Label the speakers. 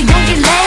Speaker 1: 用眼泪。